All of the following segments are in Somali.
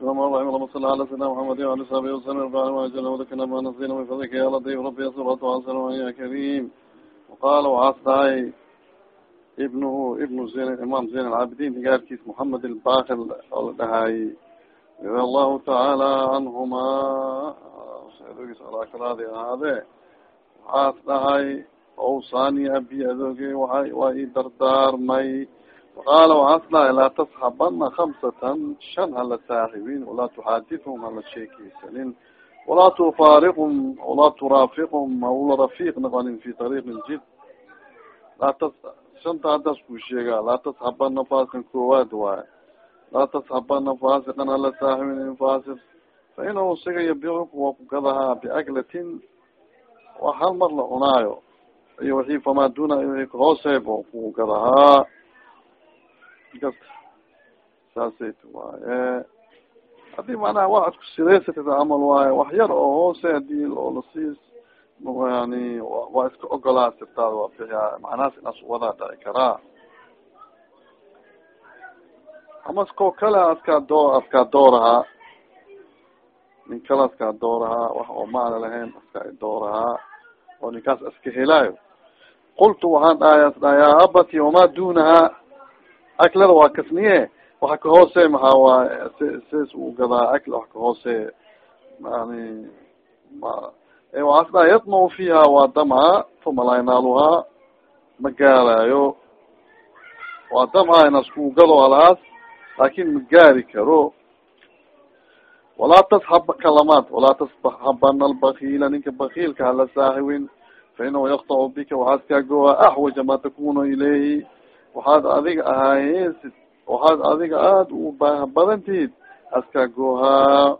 bismi llahi raxim sal ala sayidina mxamedi wali saxbi wasalam wadakana ma nasina bifadlika ya latif rabi suratu asal ya karim waqala waxaas dhahay ibnuhu ibnu zayn imam zayn alcabidin higaarkiis mohamed albakir oo la dhahaayey radi allahu tacaala canhuma adoogiis alaakalaadi ahaade waxaas dhahay owsani abi adooge waa waa i dardaarmay waxaas dhahay laa tasxabana kamsatan shan hala saaxibin walaa tuxaadithum hala sheekeysanin walaa tufaariqum walaa turaafiqum hawla rafiiq noqonin fi tariiqin jid laa shanta haddaas kuu sheegaa laa tasxabana faaskan koowaad waay laa tasxabana faasiqan hala saaxibin faasiq fa inahu siga yabicuku waa ku gadahaa biaklatin waa hal mar la cunaayo iyo wixii famaa duna wixii kahooseebo ku gadahaa kasta saasayt waaye haddii manaha waxaad kusireysatid camal waaye wax yar oo hoose haddii oo lasiis yani waa iska ogolaa sirtaada waa bixiya macnahaas inaas wadaa dhaci karaa ama ko kale askaa doo askaa doorahaa nin kale askaa doorahaa wax oo maana lahayn askaa doorahaa oo ninkaas iska helaayo qultu waxaan dhahay as dhaha yaa abati wamaa dunaha aklada waa kasniye waxa kahoose maxaa waaye ss u gadaa akl wax kahoose yani ma waxaas dhaha yadmacu fiha waa damca fuma laa yanaaluhaa ma gaarayo waa damca inas ku gado halaas laakin ma gaari karo. Walaa tasxab kalamaad walaa tasxabana albakila ninka bakilka hala saaxiwin. Fa inahu yaktacu bika waxaas kaa goa axwaja ma takunu ilayhi waxaad adiga ahaayesid waxaad adiga aada u baaha badan tihid askaa goohaa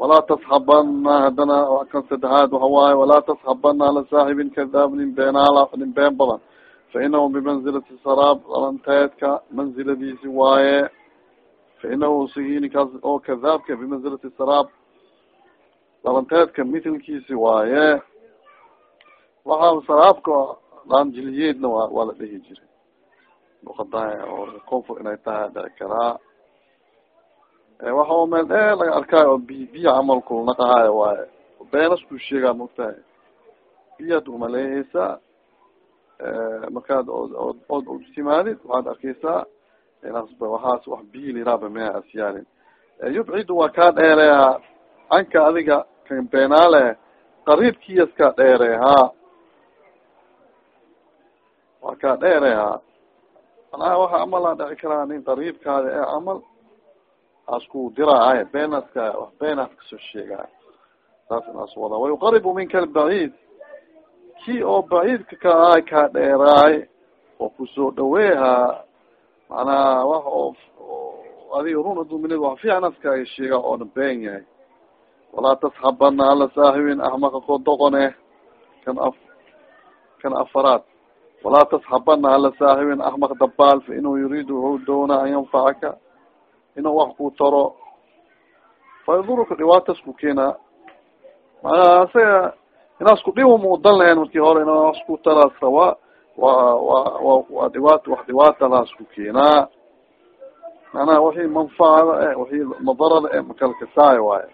walaa tasxabana haddana kan saddexaad waxa waaye walaa tasxabana ala saaxibin kadaab nin beenaala nin been badan fa inahu bimanzilati saraab dhalanteedka manziladiisi waaye fa inahu sigi ninkaas oo kadaabka bimanzilati saraab dhalanteedka mithlkiisi waaye waxaa saraabka dhaanjiliyeedna waa waa la dhehi jiray. Luqadaha oo koonfur inay tahay dhici karaa. Waxa oo meel dheer laga arkaayo oo bi biya camalku naqahaayo waaye. Beenas ku sheegaa maogtahay biyaad umaleeheysaa markaad od od timaadid waxaad arkeysaa inasba waxaas wax biyi liraaba mea asyaalin yubcidu waa kaa dheereyaa anka adiga kan beenaale qariibkiyas kaa dheere waa kaa dheere ha. Manaa waxa camalaa dhici karaa nin qariibkaada ee camal asku diraahay beenaska wax beenaas ka soo sheegaay saas inaas wada wayuqaribu minka albaciid ki oo baciidka ka ahay kaa dheeraay oo ku soo dhaweehaa macnaha wax oo adiga run aduminid wax fiicnas kaaga sheega oona been yahay. Walaa tasxabana ala saaxibin axmaqa koo doqone kan af kan afaraad walaa tasxabana ala saaxibin axmaq dabaal fa inuu yuriidu wuxuu doona an yanfacaka inuu wax ku taro fa yaduruka dhibaatas ku keena macnaha asaga inaas ku dhibo muudan lahayn markii hore ina wax ku taraas rawa wa wa wa waa dhibaat wax dhibaatadaas ku keenaa macnaha wixii manfacada e wixii madarada e makalkasaayo waayo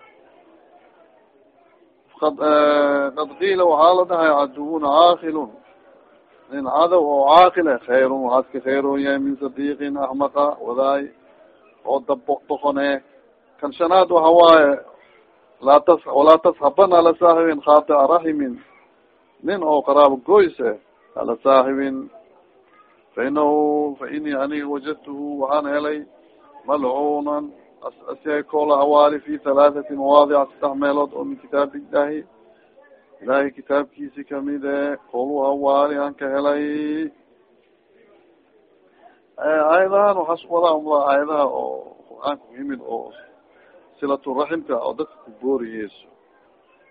ad qad qiila waxaa la dhahay caduwun caaqilun nin cadow oo caaqile khayrun waxaad ka khayroon yahay min sadiiqin axmaqa wadaay oo dabo doqone kan shanaad waxa waaye laa tas walaa tasxabana ala saaxibin khaatia raximin nin oo qaraabo goyse ala saaxibin fa inahu fa inii aniga wajadtuhu waxaan helay malcuunan asiay koola hawaali fi halaathati mawaadic saddex meelood oo min kitaab illahi ilahay kitaabkiisi kamide koolu hawaali aan ka helay aayadahan waxaas wadaa aayadaha oo qur'aanka kuyimid oo silaturaximka oo dadka ku booriyeyso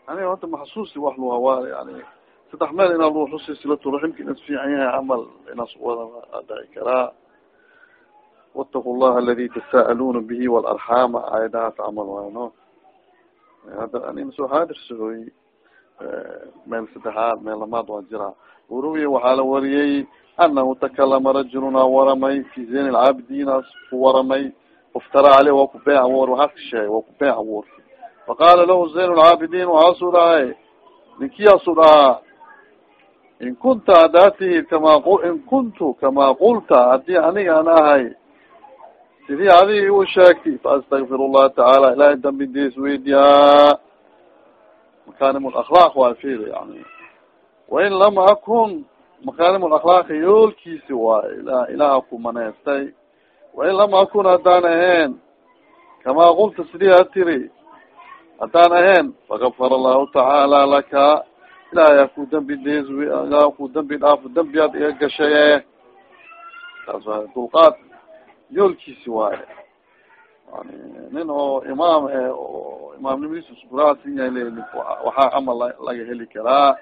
yani hada maxsuusi wax lu hawaali yani saddex meel inaa lu xusi silaturaximka inas fiican yahay camal inaas wada adhaci karaa wاtaqu llaha aladi tasa'aluuna bihi walarxaama aayadahaas camal waay no. Hadda anin soo haadirsadoy meel saddexaad meel lamaad waa jiraa. Warawiya waxaa la wariyey anahu takalama rajuluna waramay fi zayn lcaabidiin as ku waramay. Waftara aleh waa ku been abuur waxaas ka sheegay waa ku been abuurtay faqaala lahu zayn lcaabidiin waxaasuu dhahay ninkiyaasu dhahaa in kunta hadaa tihid kama in kuntu kama qulta haddii aniga an ahay sidii adigi igu sheegtay faastakfir llaha tacaala ilahay dambi weydiyaa makanim lakhlaaq waa fil yani wain lam akun makanim lakhlaaqi yoolkiisi waay ila ilaha ku maneystay wain lam akun haddaan ahayn kamaa qulta sidii a tiri haddaan ahayn fakafar allahu tacaala laka ilahay aku dambi dees ilaah ku dambi dhaafo dambiyaad iga gashaye taas waa dulqaad yoolkiisi waaye nin oo imaam e oo imaamnimadiisa suguraasin yahay waxaa camal laga heli karaa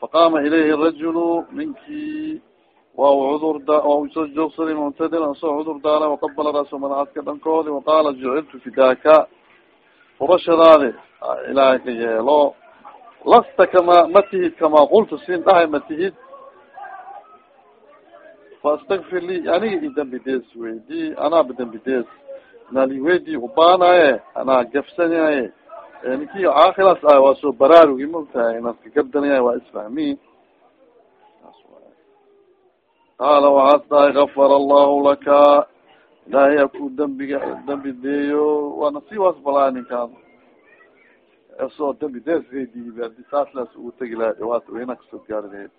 faqaama ilayhi rajulu ninkii waa u cudur da waa soo joogsaday muctadilan soo cudur daala waqabala raaso madaxaadka dhankoodi waqaala juciltu fidaaka. Furashadaadi ilaahay ka yeelo lasta kama ma tihid kamaa qultu sin dhahay ma tihid faastakfir li aniga i dambi dees weydi anaaba dambi dees nali weydi ubaanaye anaa gafsanaye ninki caakilaas ah waa soo baraarugi mogtahay inaska gabdanaya waa isfahmi qaala waxaas dhahay gafar allahu laka ilaahay aku dambiga dambi deeyo waana si waas balaa ninkaan soo dambi dees adi saas las ugu tegi laha dhawaata weyna ka soo gaari lahayd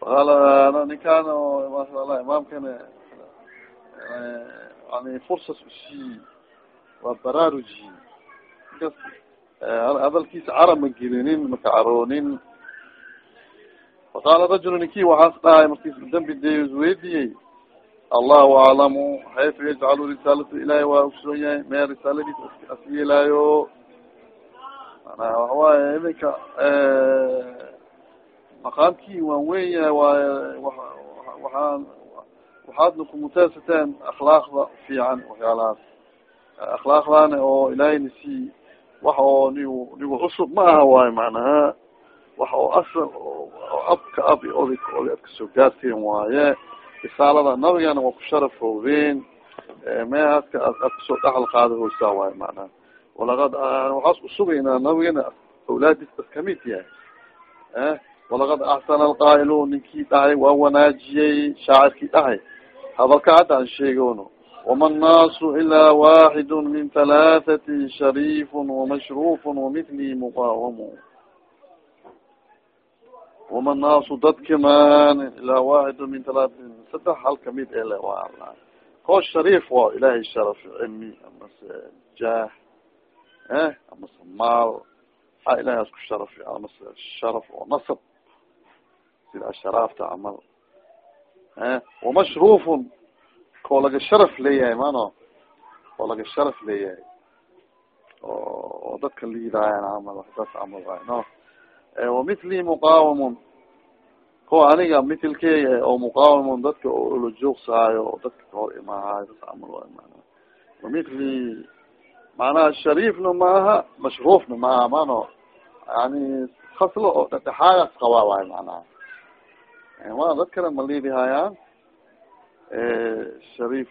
faqaala ninkaan maasha allah imaamkana yani fursas u sii waa baraaruji kas hadalkiisa cara ma gelinin maka caroonin faqaala rajulu ninki waxaas dhahay markiis dambi deeyo isweydiyey allahu aclamu hayfa yajcalu risaalatu ilahi waa ogsoon yahay mee risaaladiisa as yeelaayo manaa waxawaaye idinka maqaamkii waan waay waxaan waxaadna kumuteysateen akhlaaqda fiican waxyaalahaas. Akhlaaqdaana oo ilaahayna sii wax oo nigu nigu cusub ma aha waayo macnaha. Wax oo asal oo abka ab oday oday ad ka soo gaarteen waaye. Risaalada nabigana waa ku sharafoobeen meehaska ad ka soo dhaxal qaada hoosaa waayo macnaha. Walaqad waxaas usugaynaa nabigana awlaadis bas ka mid yahay walaqad axsana alqaa'ilu ninkii dhahay waa wanaajiyey shaacirkii dhahay hadalka hadda aan sheegoono wama annaasu ilaa waaxidu min halaathati shariifu wamashruufu wamithli muqaawamu wama annaasu dadka man ilaa waaxidu min halaathati saddex hal ka mid ele waa koo shariif waa ilaahay sharaf cilmi amase jaah eh amase maal a ilahay asku sharaf amase sharaf oo nasab sida asharaafta camal wamashruufun koo laga sharaf leeyahay mano oo laga sharaf leeyahay oo dadka liidaayan camal saas camal waay no wamithli muqaawamun ko aniga mithilkeya oo muqaawamun dadka oo la joogsaayo oo dadka kahor imaahayo saas camal waay mana wamithli macnaha shariifna maaha mashruufna maaha mano yani khaslo oo dhedhexaagaas qabaa waay macnaha wa dad kale ma liidihayaan sharif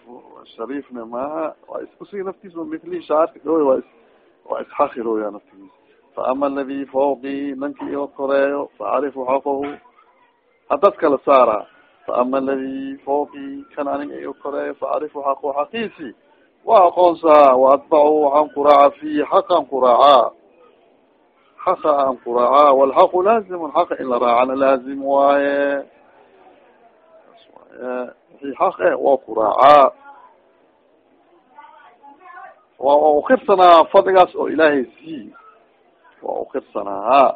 sharifna maaha. Waa iskusigi naftiisa mithli shaarka dhoy waa waa isxakirooya naftigiisa faama aladi fawqi nanki iga koreeyo facrifu xaqahu. Hadad kala saara. Faama aladi fawqi kan aniga iga koreeyo facrifu xaqahu xaqiisi. Waa aqoonsaa waatbacu waxaan kuraaca fihi xaqan kuraacaa xaqa aan kuraacaa walxaqu laazimun xaqa in la raacana laazim waaye xaq waa kuraacaa waa ukirsanaa fadligaas oo ilaahay sii waa ukirsanaa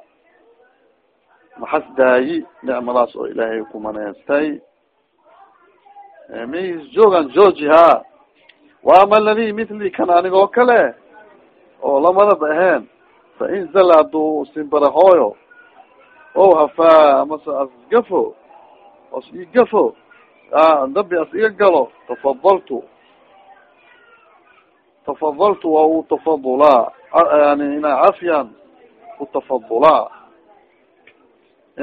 maxas daayi nicmadaas oo ilaahay kumaneystay mis joogan georgiha waama aladi mithli kan anigoo kale oo lamadaba ahayn fa in zala haduu simbarahooyo o hafaa amase asgafo os igafo dambi as iga galo tafadaltu tafadaltu waa u tafadulaa yani ina cafyan utafadulaa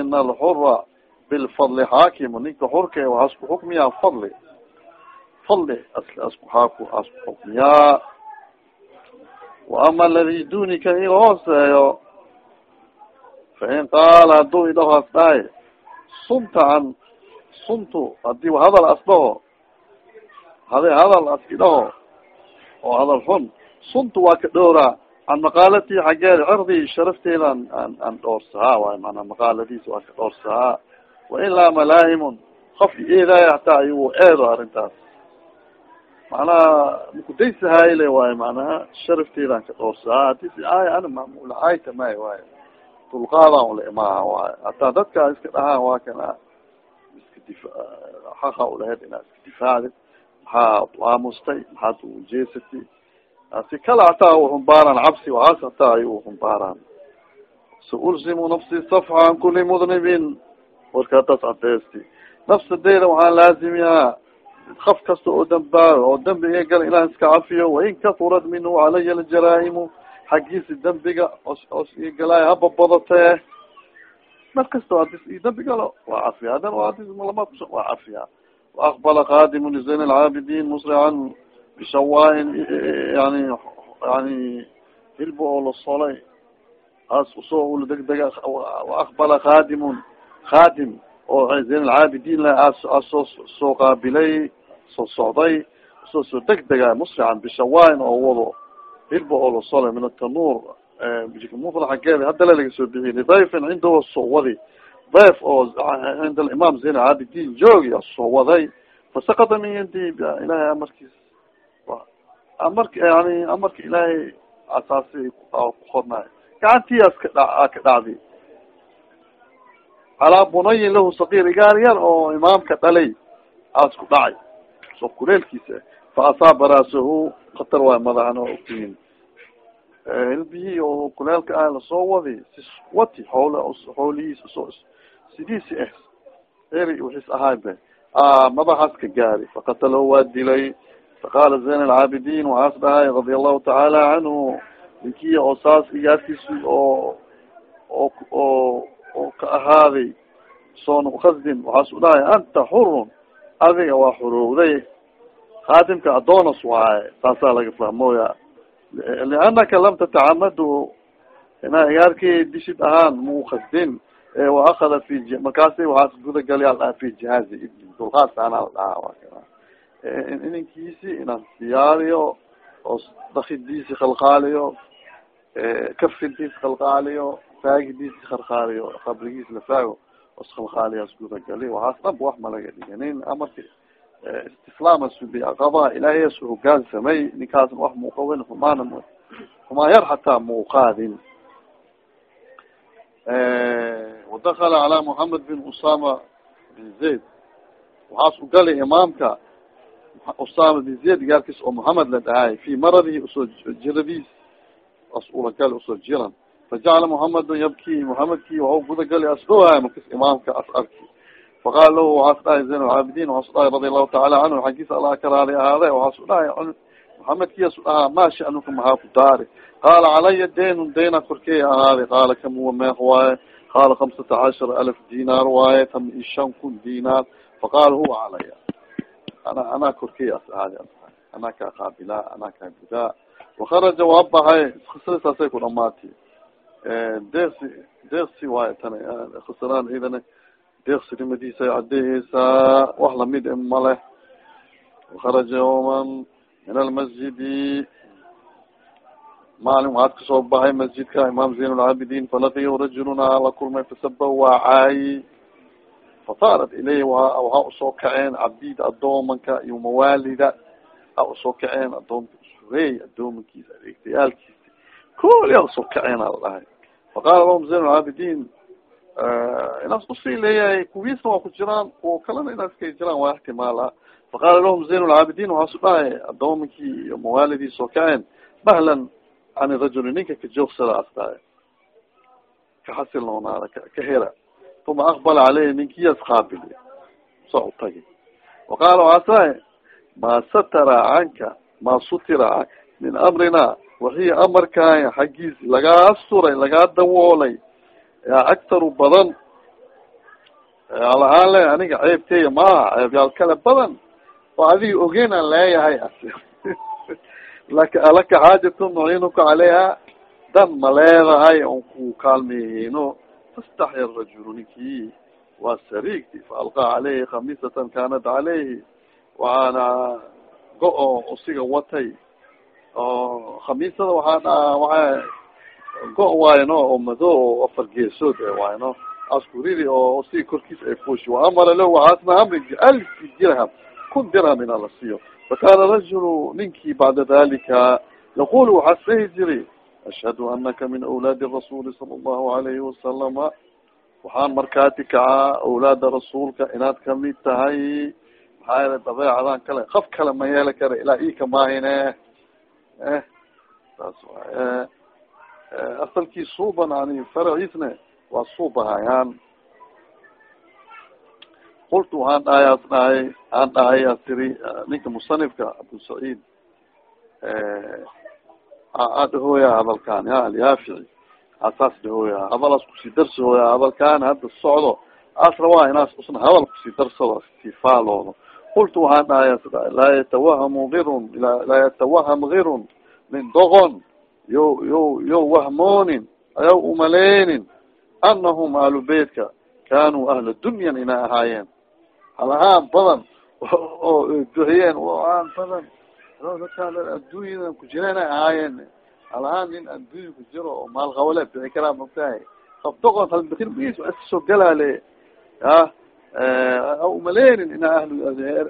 ina alxura bilfadli xaakimu ninka xurka waxaa isku xukmiyaa fadli fadli asku xaaku asku xukmiyaa wa ama aladi dunika iga hooseeyo fain qaala haduu idhaho as dhahay sunta an suntu haddii hadal as dhaho hada hadal as idhaho oo hadal xun suntu waa ka dhowraa can maqaalati xaggeed cirdi sharafteeda an an an dhoorsahaa waay manaa maqaaladiis waa ka dhoorsahaa wailaa malaahimun qof eedaaya hataa ayuu eedo arrintaas. Macnaha makudaysahayle waayo manaha sharafteedan ka dhoorsahaa haddii si aaya ana mamulaayta may waayo dulqaadan ula imaaha waayo. Hataa dadka iska dhahaan waa kana xaqa ulahayd inaa iska difaacdid? Maxaa aamustay maxaad ujeesatay si kala hataa uxumbaaran cabsi waxaas hataa ay uxumbaaraan saulzimu nafsi safxa an kuli mudnibin warka taas adeysti nafsadeeda waxaan laazimiyaa. Kaf kasta oo dambaayo oo dambiga gal ilah iska cafiyo. Wain katurad minhu calaya aljaraa'imu xaggiisi dambiga os os igalaay haba badatee mar kasta hadis i dambi galo waa cafiya hadan hadis malama waa cafiya waaqbala qaadimu lizayn alcaabidin musrican bishawaain yani yani hilba oo la solay as u soo ula degdega waaqbala qaadimun khaadim oo zayn alcaabidin la asoo soo qaabilay soo socday u soo soo degdega musrican bishawaain oo wado hilba oo la solay min atanuur mufla xaggeeda. Hadala laga soo bixiy lidayfin cindahu soo wadi dayf oo cinda alimaam zayn alcaabidin joogi soo waday. Fasakata min yandi ilahay amarkiis amarka yani amarka ilaahay asaasi kuqornaay gacantiias kadha ka dhacdi calaa bunayin lahu sakiir igaar yar oo imaamka dhalay aas ku dhacay. Soo kuleelkiisa fa asaaba raasahu khatar waay madaxna otiin hilbihii oo kuleelka ah la soo wadi si wati xool xoolihiis soo sidiisi ah eri wixiis ahaay be madaxaas ka gaari. Faqatalahu waa dilay. Faqaala zayn alcaabidin waxaas dhahay radia allahu tacaala canhu. Ninkii oo saas igaarkiisi oo oo oo oo ka ahaaday soon ukasdin waxaas u dhahay anta xurun adiga waa xurowday. Khaadimka adoonas waaye. Saasaa laga fahmooya lianaka lam tatacamadu inaa igaarkii dishid ahaan mau kasdin waakada fi markaasi waxaas gudagalya ladhaha fi jihaazi ibni dulqaadkaana la dhahaa ininkiisi inaan diyaariyo oo dakidiisi khalqaaliyo kafintiis khalqaaliyo faagidiisi khalqaaliyo qabrigiis la faago os khalqaaliyaas gudagali waxaas dhanba wax malaga dhiganin amarka istislaama subi aqabaha ilaahiyas hogaansamay ninkaasna wax muuqawin humaana humaa yar hataa muuqaadin. Wadakala calaa mohamed bin usama bin zayd. Waxaas u gali imaamka usama bin zayd gaarkiis oo mohamed la dhahay fi maradihi u soo jiradiis as ulagali u soo jiran. Fajacala mohamedun yabki mohamedki waxau gudagali asdhowaay markas imaamka as arki faqaala lahu waxaas dhahay zayn alcaabidin waxaasu dhahay radia allahu taala canhu xaggiisa allah ka raali ahaade waxaasu dhahay mohamedkiyasu dhahaa ma sha'nuka mahaa ku daari qaala calaya daynun dayna korkeey ahaaday qaala kam huwa meeq waaye qaala kamsata cashara alaf dinaar waaye tam i shan kun dinaar faqaala huwa calaya ana anaa korkeey as anaa kaa qaabilaa anaa kaa gudaa wakaraja waa baxay khasrisaasay ku dhamaati deeqsi deeqsi waayo tana khasraan idana deeqsinimadiisa cadeyheysaa wax la mid maleh wakaraja yawman min almasjidi maalin waxaad ka soo baxay masjidka imaam zayn lcaabidin falaqiyahu rajulun aa la kulmay fasaba waa caayi fasaarat ilayhi waxaa u soo kaceen cabdid adoomanka iyo mawaalida a u soo kaceen adoomka surey adoomankiisa adeegtayaalkiisa. Kooliyaa u soo kaceen ala dhahay faqaala lahum zayn lcaabidin inaas u sii leeyahay kuwiisna waa ku jiraan kuwa kalena inaas kay jiraan waa ixtimaala faqaala lahum zayn lcaabidin waxaasu dhahay adoomankii iyo mawaalidii soo kaceen mahlan an rajuli ninka kajoogsada asdaay kaxasiloonaada ka hera uma aqbala caleyhi ninkiyas qaabili sa u tagi waqaala waxaasaay maa satara canka maa sutira min amrina waxiya amarkaaya xaggiis lagaa suray lagaa dawoolay yaa aktaru badan. Alahaan le aniga ceebteya maaha ceebyaal kale badan. Oo adiga ogeyn aan leeyahay laka alaka xaajatun nuciinuka caleyha dan ma leedahay on ku kaalmeeyeyno fastaxya rajulu ninkii waa sariigti faalqaa caleyhi khamisatan kanat caleyhi waxaana go-o usiga watay. Oo khamiisada waxaa waa go- waayno oo mado oo afar geesood e waayno askuridi oo si korkiis ay fuushi waamara lahu waxaasna amri alfi dirham. Kun dirham ina la siiyo fakana rajulu ninkii bacda dalika yaqul waxaa sahi jiri ashhadu anaka min awlaadi rasuli sala allahu alayhi wasalama waxaan markaati kacaa awlaada rasuulka inaad ka mid tahay maxaa yeele dabeecadaan kale kaf kale ma yeeli kara ilaa ika maahine eh saas waay asalkii suuban ani faraciisne waa suubahayaan qultu waxaan dhahay as dhahay aan dhahay as tiri ninka musanifka abdusaciid a dhahooya hadalkan ya alyaafici asaas dhahooya hadalaas ku sii darsahooya hadalkan hadda socdo as rawaa inaas usna hadal ku sii darsado sii faaloodo qultu waxaan dhahay as laa yatawahamu girun laa yatawaham girun min dogon yo yo yo wahmoonin ayaw umaleynin anahum ahlu beytka kanuu ahla dunyan inay ahaayeen. Hal ahaan badan oo duhiyeen aan badan dadkaan adduunyadan kujira inay ahaayeen. Hal ahaan nin adduunya kujiro oo maal qawale bixi karaa magtahay afdoqon halbikir soo galaale. Ya umaleynin ina ahlu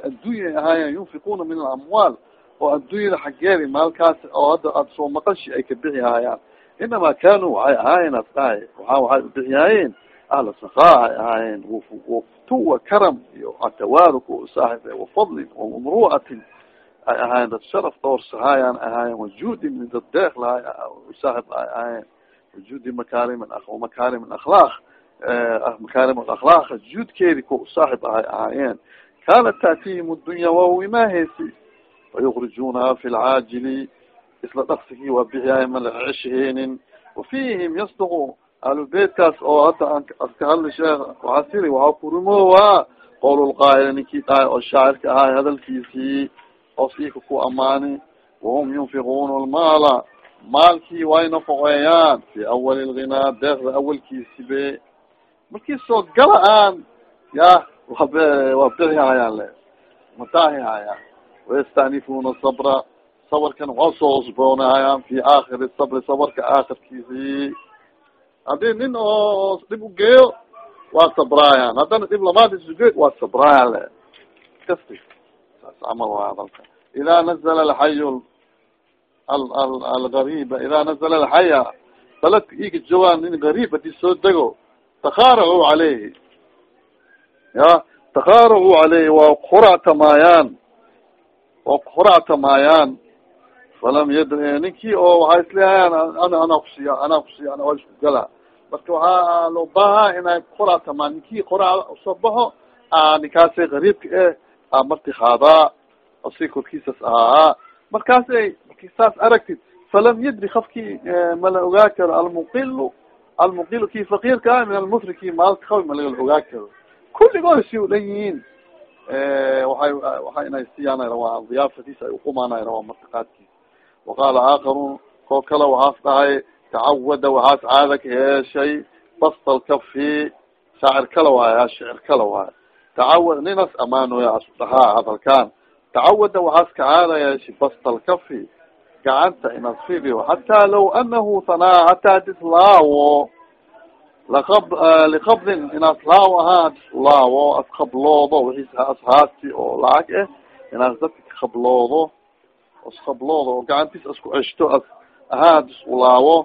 addunya ahaayeen yunfiquna min alamwaal oo addunyada xaggeedi maalkaas oo hadda aada soo maqashi ay ka bixi haayaan inama kanuu waxay ahaayeen as dhahay waa waxay ubixiyaayeen ahla sakaa ay ahaayeen. Waftuwa karam iyo atawaaruk saaxib wafadlin wamruatin ay ahaayeen. Dad sharaf dhowrsahaayaan ahaayeen. Wajuudin min dad deeq lahay saaxib ay ahaayeen. Wajuudi makaarim makaarim akhlaaq makaarim akhlaaq. Juudkeedi ku saaxib ahay ahaayeen. Kaanat taatihim dunya wawimaaheysi fayukrijunaha fi lcaajili isla dhaksigii waa bixiyaay mala ceshheenin wafihim yasduqu ahlubeytkaas oo hadda aan aska hadli sheekh waxaa siri waxaa kurimowa qowlulqaayil ninkii dhahay oo shaacirka ahay hadalkiisii oo siika ku amaani wahum yunfiquna lmaala maalkii way nafaqeeyaan fi awali lginaa deeqda awalkiisi markii soo gala aan ya wab waa bixihayaan le mataahihaayaan wayastanifuna sabra sabarkan waa soo usboonahayaan fi aakhiri sabri sabarka aakhirkiisii haddii nin oo dhib ugeeyo waa sabraayaan haddana dhib lamaadisugeed waa sabraayaan le kasti saas camal waa hadalka ida nazla alxayu algariba ida nazla alxaya baladka iga joogaan nin gariib haddii soo dego takhaaracu caleyhi ya takhaaracu caleyhi waa kuractamaayaan waa kuractamaayaan falam yadri ninkii oo waxay isleehayaan ana anaa kusiiya anaa kusiiya ana waa isku gala. Marka waxaa loo baahaa inay kuractamaan ninkii qorac u soo baxo ninkaasay gariibka eh a marti haadaa asi korkiisas ahaa. Markaasay marki saas aragtid falam yadri kafkii mala ogaa karo almuqilu almuqilu kii fakiirka min almusriki maalka kawi malaga ogaa karo. Kulligood si u dhan yihiin waay waxa inay siiyaan rawaa diyaafadiis ay uqumaanay rawaa martiqaadkiis waqaala aakaruun koo kale waxaas dhahay tacawada waxaas caada ka heeshay bastal kafi shaacir kala waaya shicir kala waaya tacawad ninas amaanoya asu dhahaa hadalkaan. Tacawada waxaas ka caada yeeshay bastal kafi gacanta inaad fidiyo hataa law anahu sanaa hataa hadis laawo. laqab likabdin inaas laawo ahaa hadis ulaawo as kabloodo wiis ashaasti oo lacag eh inaas dadka kabloodo oo gacantiis asku ceshto as ahaa hadis ulaawo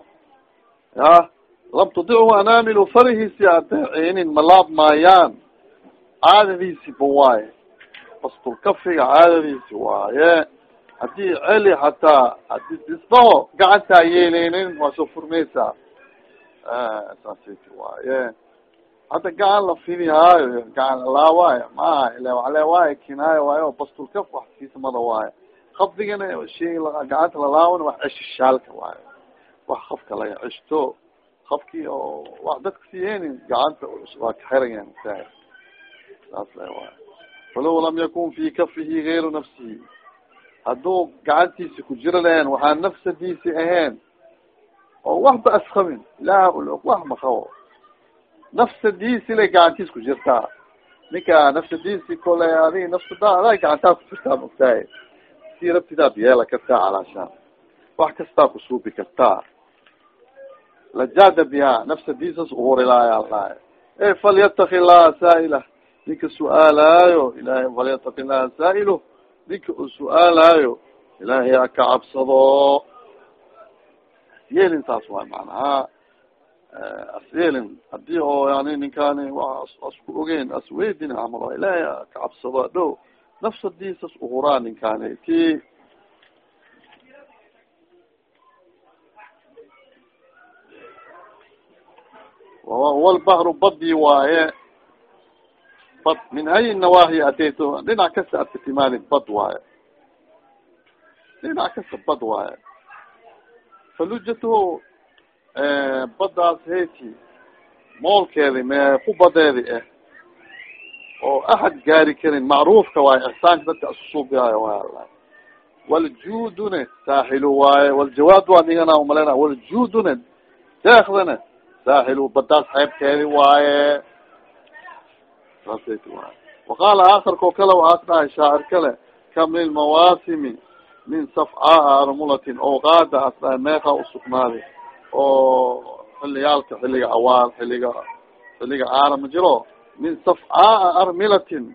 ya lam tudichu anaamilu farihiisi adeecinin malaab maayaan caadadiisi ba waaye bastulkafiga caadadiisi waaye haddii celi hataa haddii disbaho gacantaa yeeleynin waa soo furmaysaa saasiti waaye hadda gacan la fidihaayo gacan lawaayo maaha ila wale waayo kinaayo waayo bastulkaf wax kiismada waayo kafdigana shay gacanta lalaawan wax ceshishaalka waayo wax kafka laga ceshto kafkii oo wax dadka siyeynin gacanta waa ka xirayan sa saas la waay falaw lam yakun fi kafihi gayru nafsihi hadduu gacantiisi ku jiro lahen waxaa nafsadiisi ahayn oo waxba asqabin ilaah ulog wax makabo nafsadiisi lay gacantiis ku jirtaa ninka nafsadiisi kole adig nafsada adaa gacantaa ku jirtaa mogtahay si rabtidaad yeela kartaa calaashaan wax kastaa kusuubi kartaa lajada biha nafsadiisas uhurilaaya lahay e falyataki llaha saaila. Ninka su'aalaayo ilahay falyataki llaha saailo ninka u su'aalaayo ilaahay ha ka cabsado asyeelin saas waay manaha asyeelin haddii oo yani ninkani wa asku ogeyn asweydin camal ilaahay ha ka cabsado dho nafsadiisas uhuraa ninkani. Ti walbahru badi waaye bad min hay nawaahi ateyto dhinac kasta ad ka timaadid bad waaye. Dhinac kasta bad waaye falujatu badaas heyti moolkeedi me ku badeedi ah oo axad gaari karin macruufka waaye ixsaanka dadka asusuubiyaayo waay waljudune saaxilu waaye waljawaad waa nigana umalena waljudune deekdana saaxilu badaas xeebkeedi waaye. Saasat waay waqaala aakarkao kale waxaas dhahay shaacir kale kam lilmawaasimi min safcaa armulatin oo qaada as dhahay meeqa usugnaaday oo xiliyaalka xilliga awaal xilliga xilliga aara ma jiro. Min safcaa armilatin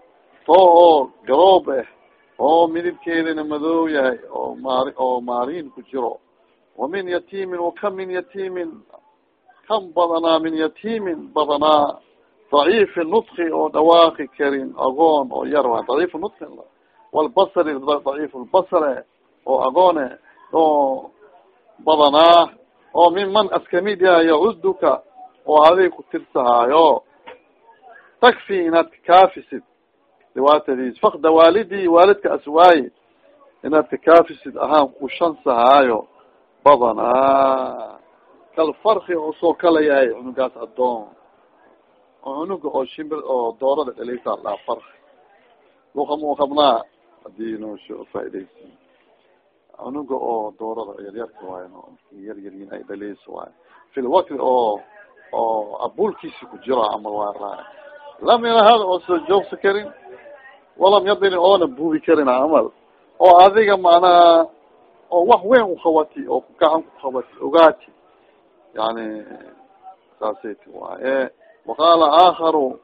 too oo garoob ah oo midibkeedina madoow yahay oo maari oo maariin ku jiro. Wa min yatiimin wakam min yatiimin kam badanaa min yatiimin badanaa. Daciifi nutki oo dhawaaqi karin agoon oo yar daciif nutki walbasari daciif lbasare oo agoone oo badanaa oo min man askamid yaha yacuduka oo adig ku tirsahaayo. Takfi inaad kakaafisid dhibaatadiis. Fakda waalidi waalidka aswaayi inaad kakaafisid ahaan ku shansahaayo badanaa kal farki u soo kala yahay cunugaas adoon oo cunuga oo shimbir oo doorada dhaleysa laa farki luqamuqabnaa haddii no faaidaysi cunuga oo doorada yaryarka waayo yar yaryin ay dhaleyso waayo. Fi lwakti oo oo abulkiisi ku jiro camal waa lam yanahad oo soo joogsa karin walam yadini oona buubi karin camal. Oo adiga macnaha oo wax weyn uqawati oo gacan kuqawati ogaati. Yani saasayt waaye. Waqaala aakaru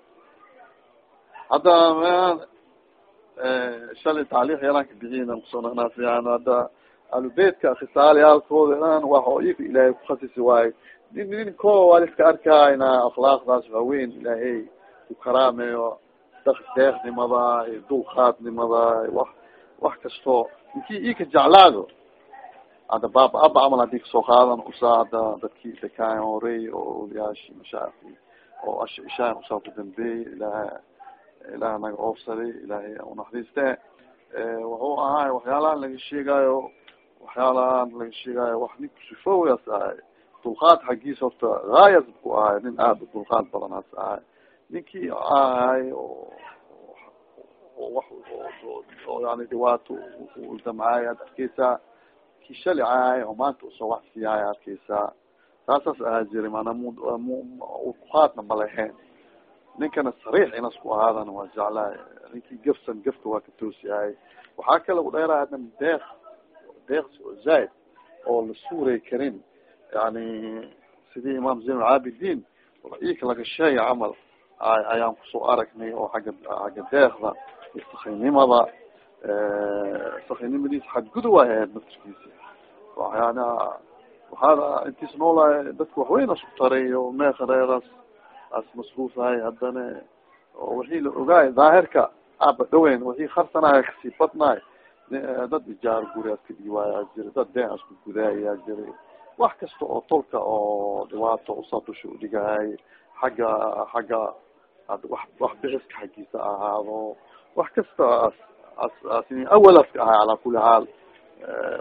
hadda shalay tacliiq yalaan ka bixiyin kusoonaafiyan hadda alubeytka khisaalyaalkooda dhan wax oo ika ilaahay kukhasisi waayo nin nin ko waa la iska arkayna akhlaaqdaas waaweyn ilaahay ku karaameyo dak deeqnimada iyo dulqaadnimada wax wax kasto ninkii ika jeclaado hadda baaba aba camal haddii ka soo qaadan usaa hadda dadkii dekaan horey oo oliyaashi mashaaki oo asha ishaan usaa ku dambeeyey ilaah ilaah naga oofsaday ilaahay unaxariiste wuxuu ahaay waxyaalahan laga sheegaayo waxyaalahan laga sheegaayo wax nin kusifooyas ahay dulqaad xaggiisa horta haayas ku ahay nin aada u dulqaad badanaas ahay ninkii ahay oo yani dhibaato damcaay ad arkeysaa ki shali caay oo maanta u soo wax siiyaay arkeysaa taasaas ahaa jiri maanaa mdulqaadna malahayn ninkana sariix inas ku ahaadana waa jeclaay ninkii gafsan gafka waa ka toosiyahay waxaa kale u dheeraha hadan deeq deeqsi oo zaaid oo la suuray karin yani sidii imaam zayn alcaabidiin ika laga sheegay camal ayaan ku soo aragnay oo agga agga deeqda iyo sakinimada sakinimadiisa xadgudu waay ahayd naftigiisa waxyaana waxaana intiis noolahay dadka waxweyn asku taray oo meekareedaas as masruufahay haddana oo wixii la ogaay daahirka aba dhaweyn wixii kharsanahay ka sii badnaay dad ijaar guri aska dhiiwaayaa jira dad deen asku gudaayaa jiray. Wax kasta oo tolka oo dhibaato usaa dusha udhigahay xagga xagga wax bixiska xaggiisa ahaado wax kasta as as as awalaska ahay calaa kuli xaal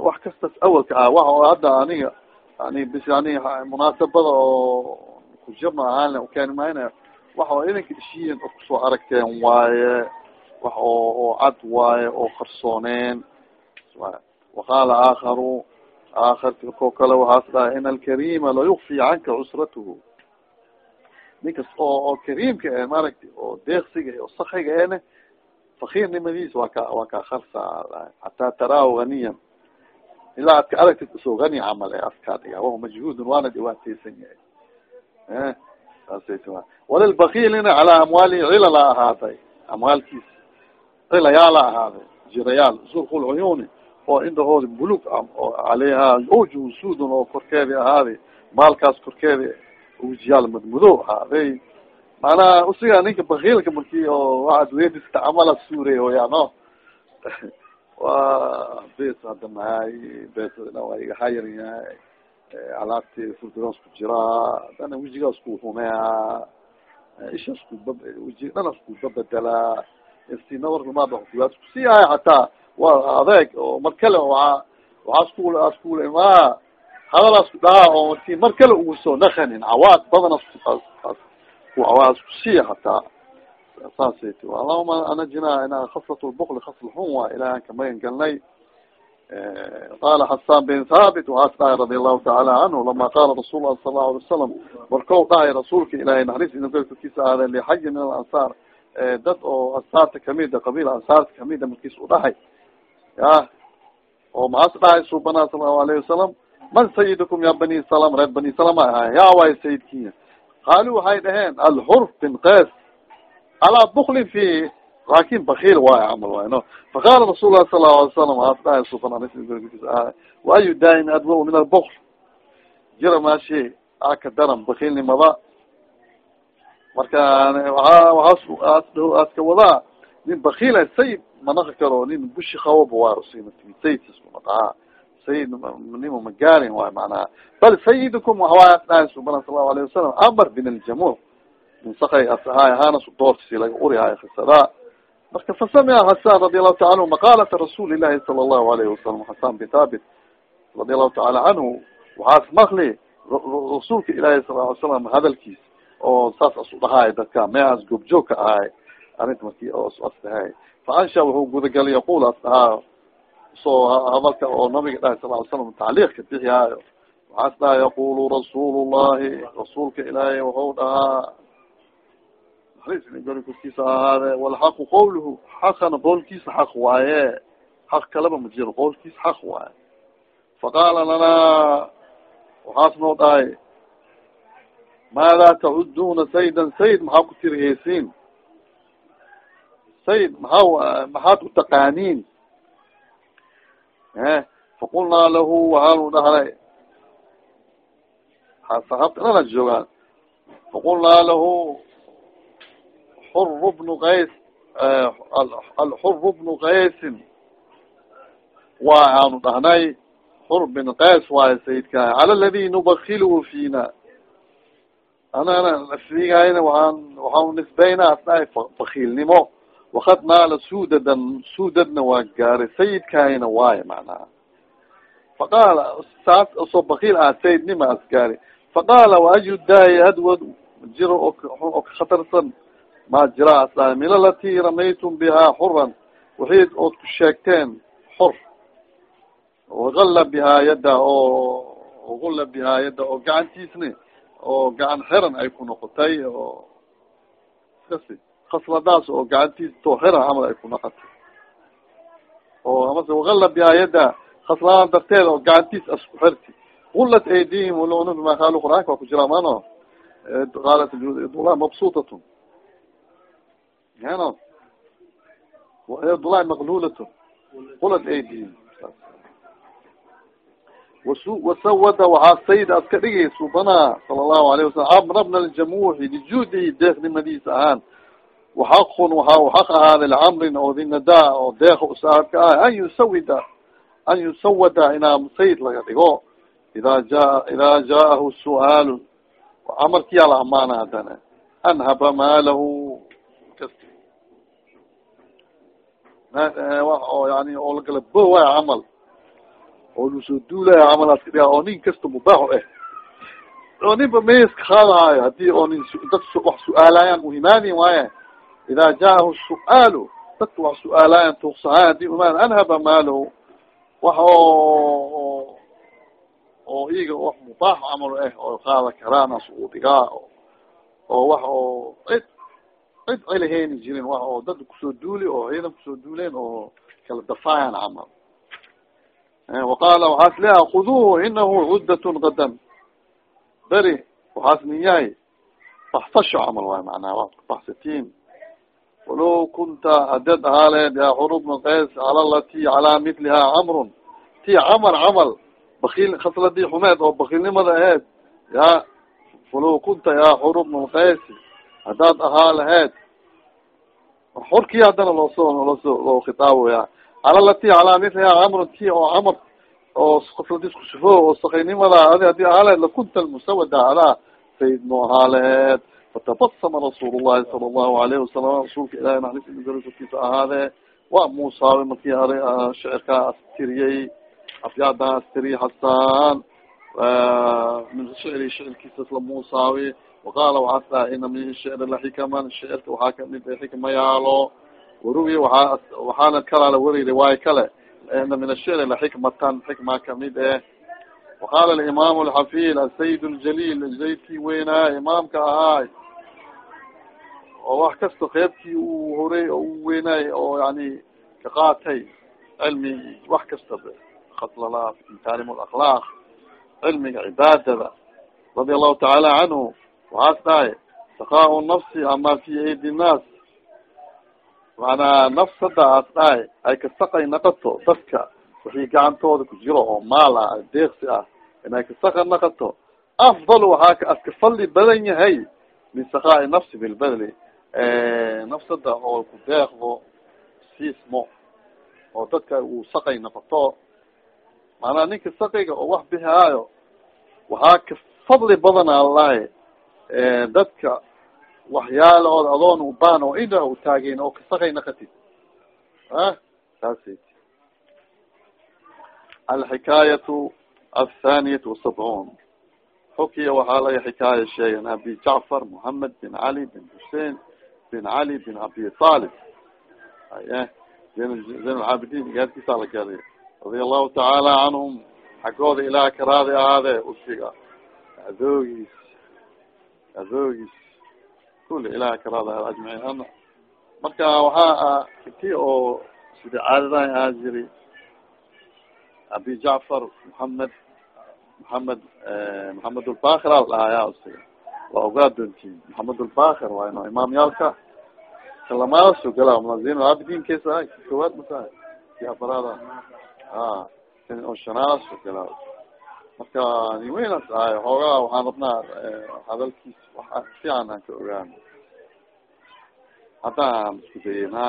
wax kastas awalka ah wa hadda aniga yani bis yani munaasabada oo kujirna ahaan ukeeni mayna waxa idinka ishiin oo ku soo aragteen waaye wax oo oo cad waaye oo qarsooneen. Waqaala aakaru aakarki ko kale waxaas dhahay in alkarima la yukfi canka cusratuhu. Ninkas oo oo kariimka e maaragti oo deeksiga oo sakiga ene fakiirnimadiis waa ka waa ka karsa hataa taraahu ganiyan ilaa ad ka aragtid u soo gani camal e askaa dhiga wahu majhuudun waana dhiwaateysan yahay. Walilbakilina calaa amwaalihi cilala ahaaday amwaalkiis cila yaalla ahaaday jirayaal surku lcuyuuni oo indhahoodi buluug oo aleyha ujuhu suudun oo korkeedi ahaaday maalkaas korkeedi ujiyaal madmudo ahaaday macnaha usiga ninka bakiilka marki oo waxaad weedista camala suurey oyano wa bes hadda mahay bes waa iga hayar yahay. Alaabti furdigaas ku jiraa dana wejigaas ku humeyaa ishaas kuba weji dhanas kuba bedelaa istinawrmabakuwaad kusiyahay hataa waa adeeg oo mar kale waa waxaas ku askul ma hadalaas ku dhahaa oo marki mar kale ugu soo nakanin cawaad badanas kucawaas kusiya hataa saasayt allahuma anajina ina khaslat lbukli khasl xun waa ilahi aan magan galnay qala xasan bin thabit waxaas dhahay radi allahu taala canhu lama qala rasul lah sala alay wasalam markau dhahay rasuulka ilahay naxariis inkiisa ahaadeen lixayi min alansaar dad oo ansaarta kamida qabiil ansaarta kamida markiis u dhahay. Ya oo maxaas dhahay subana sala lahu alayhi wasalam man sayidukum ya bani salam reer bani salama ahay. Ya waay sayidkiya qaalu waxay dhaheen alxur bin qes alaa buklin fi laakin bakil waayo camal waay no. Faqala rasul lah sala lahu alay salam waxaas dhahay subana waayu daa'imi adwa min albukl jira maashi aka daran bakilnimada marka aska wadaa nin bakila sayid manaqi karo nin bushi kawaba waa sayid iskumaa sayid nima magaarin waay manaha bal sayidukum waxawaay asdhahay subana sala lahu alayhi wasalam amar bin aljamuc min sakay asahaay ahanas doortisi laga urihaay khisadaa marka fasamica hasan radi allahu taala anhu maqalata rasuuli ilahi sala allahu alayhi wasalam hasan bin thabit radi allahu taala canhu waxaas makli rasuulka ilahi sala ly slam hadalkiis oo saas asu dhahaay dadka meas goobjoog ka ahay arinta marki oo as dhahay. Fa ansha wuxuu gudagalay yaqul as dhahaa soo hadalka oo nabiga dhahay sal ly slam tacliiqka bixihaayo waxaas dhaha yaqulu rasuul llahi rasuulka ilaahay wuxuu dhahaa. Gori korkiisa ahaade walxaqu qawluhu xaqana qowlkiisa xaq waaye. Xaq kalaba ma jiro qowlkiisa xaq waaye. Faqaala lanaa waxaas noo dhahay maada tacuduna saydan sayd maxaa ku tiriheysiin sayd maxaa maxaad ku taqaaniin faqulnaa lahu waxaanu dhahnay saxaabta dhana joogaan faqulnaa lahu xur bnu qays alxur bnu qaysin waa aanu dhahnay xur bin qays waayo sayidka cala aladi nubakilu fiina anana nafsigayna waaan waxaanu nisbayna asnahay bakiilnimo wakad naala sudadan sudadna waa gaaray sayidkaayna waayo macnaha faqaala saas asoo bakiil ah sayidnima as gaari faqaala waaju daaya adwad jiro ka khatarsan ma jira as dhahay min alati ramaytum bihaa xuran waxayd ood ku sheegteen xor wagalla bihaa yadda oo gula bihaa yadda oo gacantiisni oo gacan xiran ay ku noqotay oo kasi khasladaas oo gacantiis too xiran camal ay ku noqotay. Oo amase wagalla bihaa yadda khasladaan darteeda oo gacantiis asku xirti gulat aydihim uln bima kaalu qur'aanka waa ku jiraa mano qaalat yadullahi mabsuutatun. Ano yadullahi maqlulatun gulat aydihim wasawada waxaa sayid aad ka dhigay subana sala allahu alayh wasalam amra bna aljamuuxi lijuudihi deeqnimadiisa ahaan waxaqun waxa xaq ahaaday licamrin oo dinada oo deeqa usaabka ah an yusawida an yusawada inaa sayid laga dhigo ida jaa ida jaahu su'aalu amarkiyaa la amaana hadana anhaba maalahu kasti oo yani oo lagala bo waay camal oo lusoo duulaya camalaas ka dhiga oo nin kasta mubaaxu ah oo ninba meska qaadahaayo haddii oo nin dad wax su'aalaayaan u imaani waaye ida jaahu su'aalu dadka wax su'aalaayaan tuuqsahaay haddii imaan anhaba maalahu wax oo oo iyaga wax mubaax camal ah oo qaada karaanas uu dhigaa oo wax oo cid cid celiheyni jirin wax oo dad ku soo duuli oo ciidan ku soo duuleen oo kala dafaayan camal waqaala waxaas leeha kuduuhu inahu cuddatun qadan beri waxaas nin yahay baxsasho camal waay macnaha waa baxsatiin walow kunta hadad ahaaleed ya xurub bn qays cala lati calaa mitliha camrun ti camar camal bakil khasladii xumeed oo bakilnimada aheed ya walow kunta ya xurub bn qays haddaad ahaa laheed xorkii haddana loosoo loosoo loo khitaabaya cala lati calaa mitliha camrun ti oo camar oo isku sufo oo sakaynimada adi haddii ahaa laheed lakunta lmusawada adaa sayd mo ahaa laheed fatabasama rasuul llahi sala allahu alayhi wasalam rasuulka ilahi naxariis rasuulkiisa ahaadee waa muusaawe markii ar shicirkaa astiriyey afyaadaha astiriyey xasaan min shicri shicirkiisa isla muusaawe waqaala waxaas dhaha ina min shicri laxikaman shicirka waxaa ka mid xikma yaalo waruwiya waaa waxaana kalaala wareyda waayo kale ina min ashicri laxikmatan xikma ka mid eh. Waqaala alimaam alxafid asayid ljaliil zaydkii weynaa imaamka ahaay oo wax kasta qeybtii uu horey oo u weynaay oo yani ka qaatay cilmi wax kastaba khaslala taalim lakhlaaq cilmiga cibaadada. Radia allahu tacaala canhu waxaas dhahay saqaa nafsi ama fi aidi nnaas macnaa nafsada aas dhahay ay ka saqay naqato dadka wixii gacantooda ku jiro oo maal ah deeqsi ah inay ka saqa naqato afdal waxaa ka aska fadli badan yahay min saqaai nafsi bilbadli nafsada oo ku deeqdo siismo oo dadka uu saqay noqoto maanaa ninka saqiga oo wax bixihaayo waxaa ka fadli badan alahi dadka waxyaalahooda adoon ubaan oo ina u taageyn oo kasaqay naqatid a saasa alxikaayatu athaniyat wasabcuun xukiya waxaa laga xikaaya sheegan abi jacfar mohamed bin cali bin xusein bin cali bin abi talib aye zayn alcaabidin gaadkiisaa la gaday radia allahu tacaala canhum xaggooda ilaah karaadi ahaadee usiga adoogiis adoogiis kuli ilaah karaadi ahaade ajmaciin marka waxaa ti oo sida caadadaha ahaa jiri abi jacfar mohamed mohamed mohamed ulbakir al dhahaya usiga waa ogaa doontiin mohamed ulbakir waa ino imaamyaalka kalamaadaso gala zayn alcaabidin keesa ahay kowaad matahay ki afaraada a oo shanaadaso gala marka nin weynas ahay hoogaa waxaan rabnaa hadalkiis waa fiican aan ka ogaano haddaan isku dayena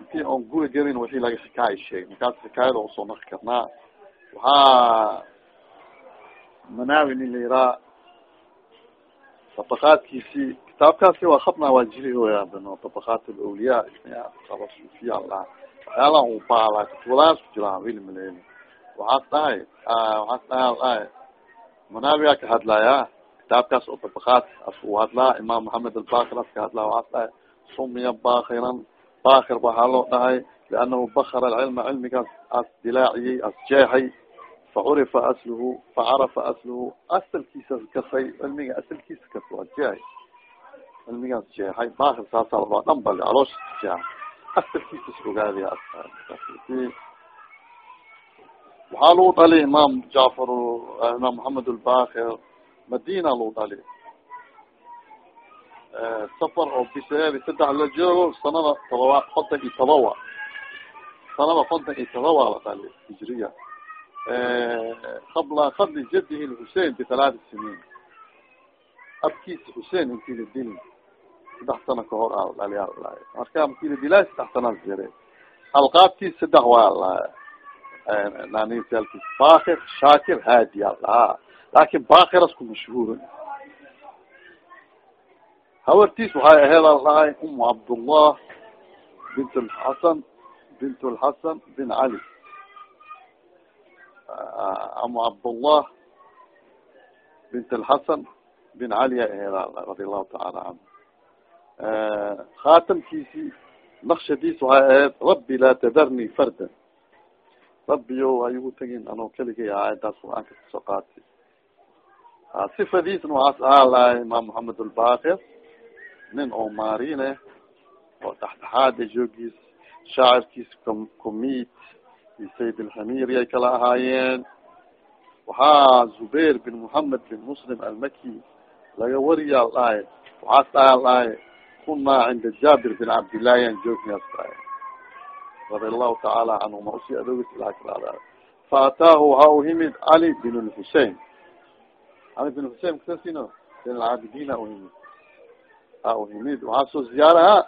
inti on guri gelin wixii laga xikaaya sheegay markaas xikaayada u soo naqi karnaa waxaa manaawi nin la yiraa dabaqaadkiisii kitaabkaasi waa habna waa jiri oyaadano dabaqaat alawliya aba sufiya laha waxyaalaha u baala kutubadaas ku jiraan wili maleli waxaas dhahay dhaha dhahay manaawiyaa ka hadlaya kitaabkaas oo dabaqaat as uu hadlaa imaam mohamed albakir as hadlaa waxaas dhahay sumiya bakiran bakir waxaa loo dhahay lianahu bakara alcilma cilmigaas as dilaaciyey as jeexay facurifa asluhu facarafa asluhu asalkiisas kasay cilmiga asalkiisa kas waa jeexay cilmigaas jeexay bakir saasaa labaa dhan bale caloosh jeexay asalkiisas ogaadaya waxaa lagu dhali imaam jacfar imaam mohamed albakir madina lagu dhali safar oo bisheedi saddex la joogo sanada todoba kontan iyo todoba sanada kontan iyo todoba la dhali hijriya qabla qabli jadihi lxusein bitalaati siniin. Abkiisa xusein intii la dili saddex sano kahor a lahay marka markii la dilay saddex sanaa jire. Alqaabtiis saddex waa bakir shaakir haadi a lahaa laakin bakiras ku mashhuurin hawartiis waxay aheed al dhahay umu cabdullah bint lxasan bint lxasan bin cali umu cabdullah bint alxasan bin caliya aheeda radi allahu tacaala canhu khatamkiisi naqshadiis waxay ahayd rabbi laa tadarnii fardan rabbiyo hayugu tegin anoo keligay aayadaas qur'aanka ka soo qaatay sifadiisna waxaas ahaa lahay imaam mohamed albakir nin oo maarine oo dhexdhexaada joogiis shaacirkiis comit iyo sayd alhamiri ay kala ahaayeen waxaa zubair bin mohamed bin muslim almaki laga wariyaa dhahay waxaas dhaha dhahay kunaa cinda jabir bin cabdillahi an joognaas dhahay radi allahu tacaala canhuma usi adoogis ilaha kalaada faataahu waxaa u himid cali bin lhusein cali bin husein kasasino bin alcaabidina uhimid a uhimid waxaa soo ziyaaraha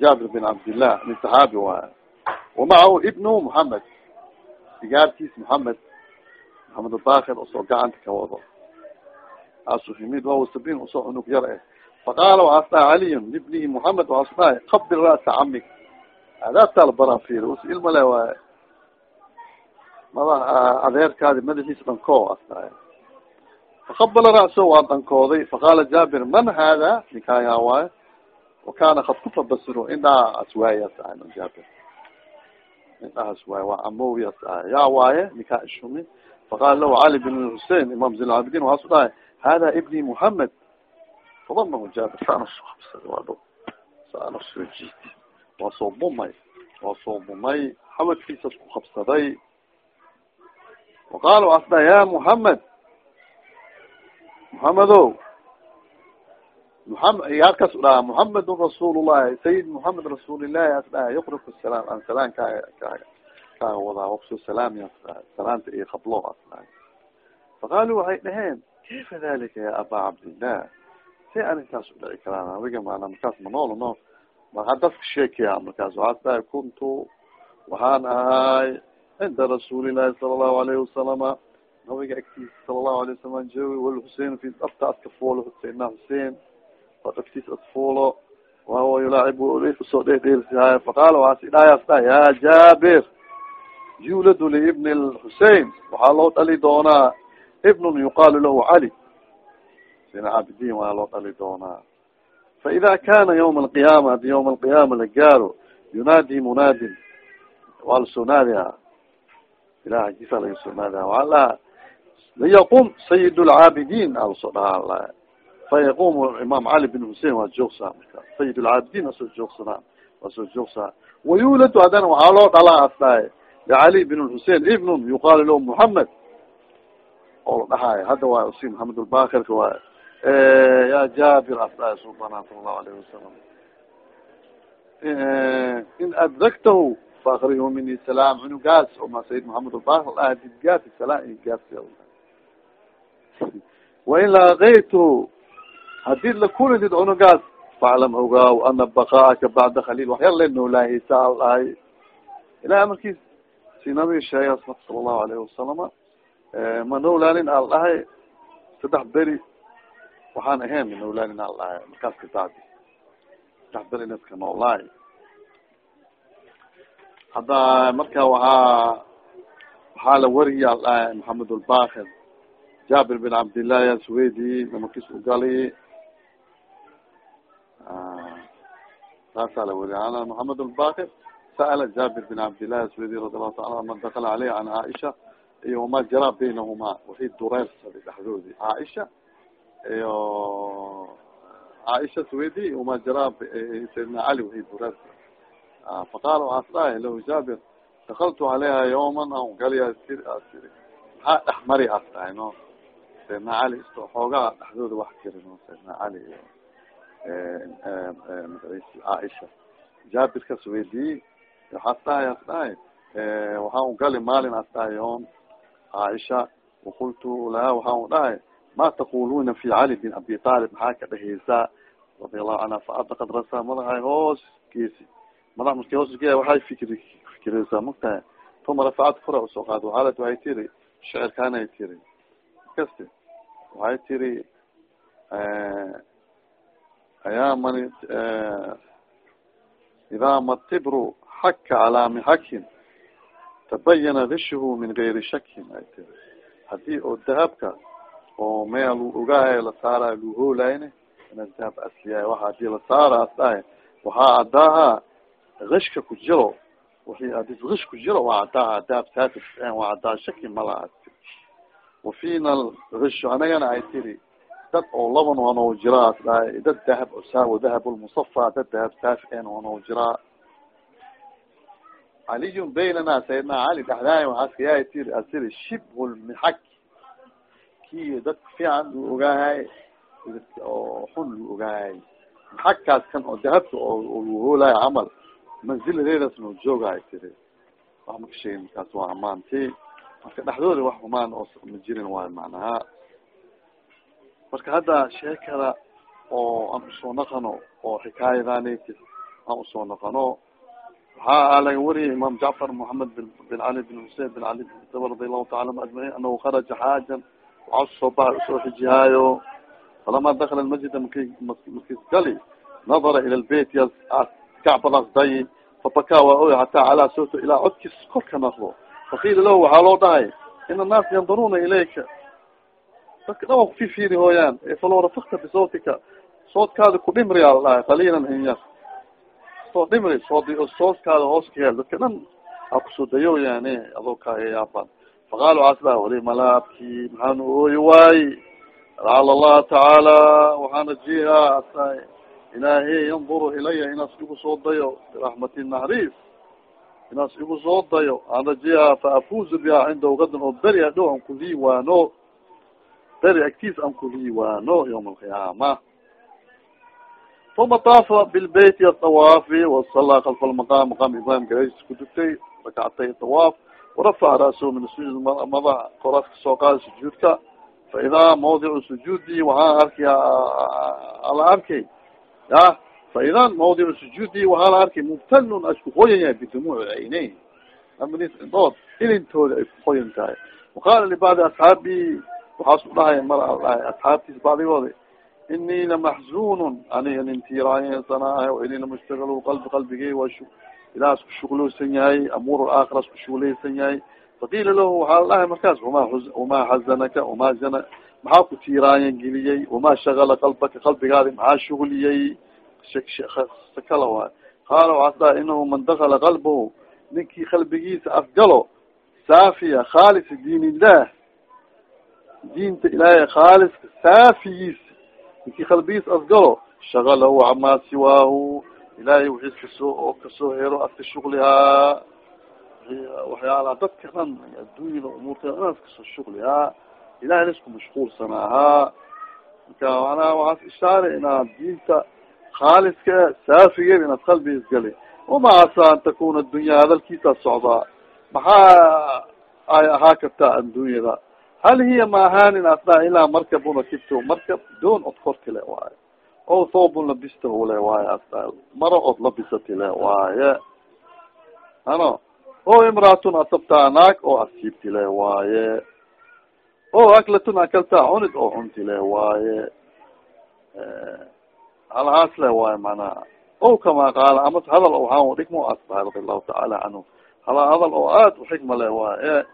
jabir bin cabdillah min saxaabi waay wamacahu ibnu mohamed sigaarkiis mohamed mohamed bakir u soo gacanta ka wado. Asu himid wawa sabin u soo cunug yar eh. Faqaala waxaas dhahay caliyon libnihi mohamed waxaasu dhahay qabil ra'sa camig adaabtaa la baraa fir us ilma le waay mada adeerkaadi madaxiisa dhankoo as dhahay fakabala ra'so waa dhankooday faqaala jabir man hada ninkayaa waaye wakana kad kufa basiro indhaa aswaayas ahay jabir indhaha aswaay waa amowias ahay yaa waaye ninkaa ishumi. Faqala lahu cali bin husein imam zin lcabidin waasu dhahay hada ibni mohamed fadamahu jabir saana soo waa dho saana soo waa soo bumay waa soo bumay xawadkiisas ku qabsaday waqala waas dhahay ya mohamed mohamedo muam halkas dhaha muhamedun rasuulullahi sayid muhamed rasuulillahi as dhaha yuqriku salaam an salaan kaaga kaaga kaaga wadaa waqsu salaami as dhaha salaanta iyo qablo as dhahay faqaaluu waxay dhaheen kayfa dalika ya aba cabdillah si arinkaas u dhici karaan adiga maana markaas manoolo no markaa dadka sheekaya markaas waxaas dhahay kuntu waxaan ahay cinda rasuulillahi sala allahu alayhi wasalama nabiga agtiisa sala allahu alayh wasalam joogi walhusein fi afta aska fuolo sayidna husein agtiis asfuulo wahuwa yulaacib u soo dhedheelsihaay faqaala waxaas idhaayas dha ya jabir yuladu liibni lhusein waxaa loo dhali doonaa ibnun yuqaalu lahu cali sina cabidin waa loo dhali doonaa faida kana ywma alqiyaama haddii ywma alqiyaama la gaaro yunaadi munaadin waa la soo naadiha ilah agisa laga soo naadiha waaa laha liyaqum sayid lcaabidin alasoo dhaha fayaqum imam cali bin husein waa joogsaa marka sayid lcaabidin asoo joogsanaa asoo joogsaa wayuladu haddana waxaa loo dhalaa as dhahay licali bin lhusein ibnun yuqaalu lahu muhamed oo la dhahaay hadda waa usi maxamed lbakirka waay ya jabir as dhahay subana sala allahu alayhi wasalam in adraktahu faakrihu mini salaam cunugaas oma sayid maxamed lbakir dhaha didgaasi salam gaasi wain laaqaytu haddii lakulidid cunugaas faclam ogaaw ana baqaaka bacda khaliil wax yar le noolaahisa al dhahay ilahi amarkiis si nabi sheeya sala allahu alayhi wasalama ma noolaanin al saddex beri waxaan ahayn ma noolaanin al dhahay markaas kabacdi saddex beri naska noolaay hadda marka waxaa waxaa la wariya al dhahay maxamed lbakir jabir bin cabdillahi aswedi namarkiis ugali saasaa la weriya ana maxamed lbakir sa'ala jabir bin cabdillahi aswedi radi allahu taala man dakala caleyh can caaisha iyo wama jara baynahuma waxay dureersaday dhexdoodi caaisha iyo caaisha swedi wama jara sayidna cali waxay dureersaday faqala waxaas dhahay lahu jabir dakaltu caleyha yawman an galiya sir as tiri maxaa dhexmari as dhahay no sayidna cali isto xoogaa dhexdooda wax jirin o sayidna cali iyo caaisha jabirkas weydii waxaas dhahay as dhahay waxaan ugali maalin as dhahay on caaisha waqultu laha waxaan u dhahay ma taquluna fi cali bin abi talib maxaa ka dheheysaa radi allahu canha faadakad rasa madaxay hoos geesi madax marki hoos ge waxay fikri fikireysaa magtahay tuma rafacad fura u soo qaad waxaalad waxay tiri shicirkaanay tiri kasti waxay tiri ayaa mani idaa ma tibru xaka calaa mixakin tabayana rishuhu min gayri shakin ay tiri haddii oo dahabka oo mea lu ogaayo la saarayo lu hoolaayne ina dahab asliyaay waxa haddii la saara as dhahay waxaa adaaha kishka ku jiro wixii adis kish ku jiro waa cadaaha dahab saafir waa cadaa shaki malaha wafina lkishu anagana ay tiri dad oo laban wanoo jiraa dhahay dad dahab sa dahab lmusafa dad dahab saafian wanoo jiraa caliyun baynana sayidna cali dhexdaay waaskayaa tir asiri shibhu lmixak ki dadka fiican lu ogaahay oo xun lu ogaahay maxagkaas kan oo dahabka oo lu hoolayo camal manziladeedas no joogahay tiri wax maka sheegin markaas waa amaanti marka dhexdooda wax humaan oo ma jirin waayo macnaha marka hadda sheekada oo aan u soo naqano oo xikaayadaanat aan u soo naqano waxaa laga wariyay imam jacfar mohamed bin cali bin husein bin cali bin daba radi allahu taala ajmaciin anahu kharaja xaajan waxaa u soo xijihaayo falama dakala lmasjida maki makis gali nadara ila kacbadaas dayi fabakaa waa oy hataa calaa sooto ilaa codkiis korka naqdo fakiila lahu waxaa loo dhahay ina annaas yandaruna ilayka dadka dhan waa kufifiiri hooyaan falow rafakta bisawtika soodkaada kudhimri aa la dhahay qaliilan in yar soo dhimri sood sooskaada hoos ka hel dadka dhan aa ku soo dayo yani adoo kaayaaban faqaal waxaas dhaha wali malaabki maxaanu ooyi waay lacala allaha tacaala waxaan rajiha asa ilaahay yanduru ilaya inaas igu soo dayo biraxmati naxariis inaas igu soo dayo aan rajiha fa afuzu biha cindahu gadan oo beri adhow aan kuliiwaano beri agtiis aan kuliiwaano yawma alqiyaama uma taafa bilbeyti atawaafi wasala kalfa lmaqam maqam ibrahim garays ku dugtay rakactay tawaaf warafaca ra'sahu min sujuud madax koraas ka soo qaada sujuudka fa idaa mawdicu sujuudi waxaan arki ala arkay ya fa idan mawdicu sujuudi waxaa la arkay mubtalun as kuqoyan yahay bidumuuci cayneyn amanis indhood ilintooda ay kuqoyan tahay waqaala libacdi asxaabi waxaas u dhahay mar a dhahay asxaabtiis bacdigooda ini lamaxzunun aniga nin tiiraaysanaahay ini lamushtagal qalbi qalbigey waa ilaahas kushugloosan yahay amuur aakhiraas kushugleysan yahay. Faqiila lahu waxaa la dhahay markaas wama wamaa xazanaka wamaa jana maxaa ku tiiraayan geliyey wamaa shagala qalbaka qalbigaadi maxaa shugliyey sakala waay qaala waxaas dhahay inahu man dakala qalbahu ninkii qalbigiisa afgalo saafiya khaalisa diin diinta ilaahay khaaliska saafigiisa ninkii qalbigiis asgalo shagalahu camaa siwaahu ilaahay wixiis ka soo oo ka soo hero aska shuglihaa waxyaalaha dadka dhan adduunyada umuurta dhan ka soo shuglihaa ilahay isku mashquulsanaahaa marka manaa waxaas ishaare inaad diinta khaaliska saafigeed inaad qalbigiis gali wama asa an takuna addunya hadalkiisaa socdaa maxaa ay ahaa kartaa adduunyada? Hal hiya ma ahaanin asdaa ilaa markab una kibto markab doon od kortile waaye o thoobun labistahu le waaye maro od labisatile waaye ano? O imraatun asabtaa naag oo asiibtile waaye o aklatun akaltaa cunid oo cuntile waaye halhaas le waaye manaha o kama qaala amas hadal o waxaan dhigmo asbahay radi allahu tacaala canhu hala hadal oo aad uxigma le waaye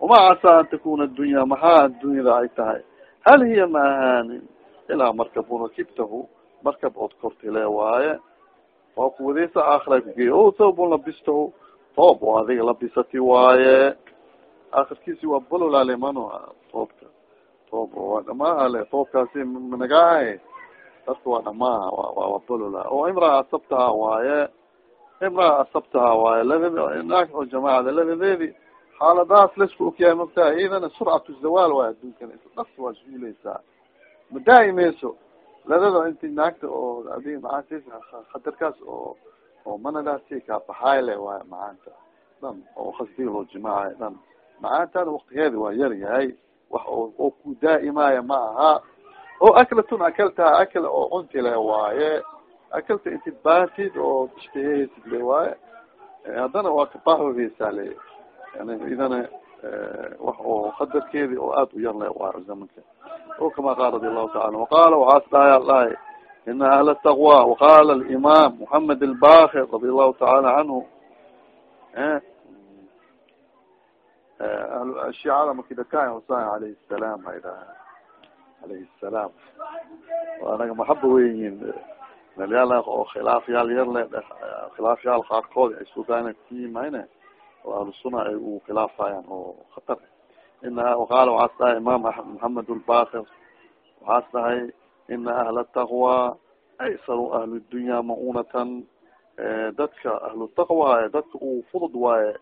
wama casaa an takuna addunya maxaa addunyada ay tahay hal hiya ma ahaanin ilaa markabun rakibtahu markab ood kortile waaye waa kuwadeysa aakhira kugeey o sababun labistahu toob oo adiga labisati waaye aakirkiisi waa bololaale mano toobka toob waa dhamaa le toobkaasi managaahay dadka waa dhamaa waa bolola oo imraa asabtaha waaye imraa asabtaha waaye oo jamaacada labadeedi xaaladahaas la isku ogyahay magtaa iyadana surcatu zawaal waay adduunkana dhas waa zuuleysaa ma daa'imeyso ladada inti naagta oo adi macaantis khatarkaas oo oo manadaasi kaa baxaay le waay macaanta dhan oo khasdiga loo jimaacayo dhan. Macaantaana waktigeeda waa yar yahay wax oo ku daa'imaayo ma aha. Oo aklatun akaltaha akla oo cunti le waaye. Akalta inti baatid oo ishtaheheysid le waaye. Haddana waa kabaxoheysaa le yani idana wax oo qadarkeedi oo aad u yar le waa zamanka. O kama qaal radi allahu taala waqala waxaas dhahay dhahay ina ahla taqwa. Waqala alimam mohamed albakir radi allahu taala canhu shicada marki dakaa husan alayhi salam ay dhahay alayhi salaam. Anaga maxaba weyihiin melyaal oo khilaafyaal yar le khilaafyaal qaarkood ay sudan kuyimayne oo ahlusuna ay u khilaafayaan oo khatar. Ina waqaala waxaas dhahay imam maxamed lbakir waxaas dhahay ina ahla taqwa aysaru ahli dunya maunatan. Dadka ahlu taqwa dadka uu fudud waaye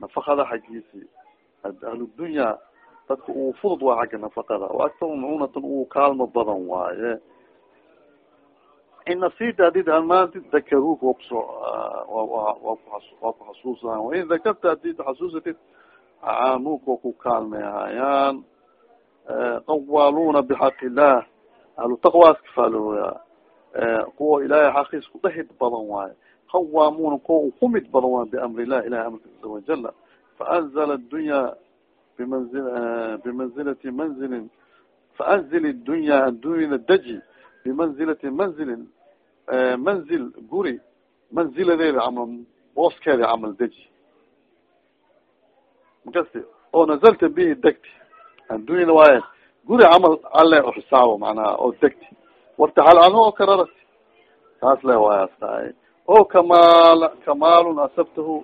nafakada xaggiisi. Ahludunya dadka uu fudud waa xagga nafaqada. O aktaru maunatan uu kaalmo badan waaye ina sida hadid halmaanti dakaruka wakuso waa ku xasuusahan wain dakarta hadid xasuusatid caanuka wa ku kaalmeehayaan qawaaluna bixaq illah ahlu taqwaas kafaalooya kuwa ilaahay xaqiis kudhehid badan waaye qawaamuna kuwa ukumid badan waay biamri illah ilahi amarka caza wajala faanzla dunya bimanzil bimanzilati manzilin faanzil dunya addunyada deji bimanzilati manzilin manzil guri manziladeeda camal booskeeda camal deji makasti oo nazalta bihi degti addunyada waaye guri camal alle uxisaabo manaha oo degti wartaxal anhu oo kararati taas le waayaas tahay o kamaal kamaalun asabtahu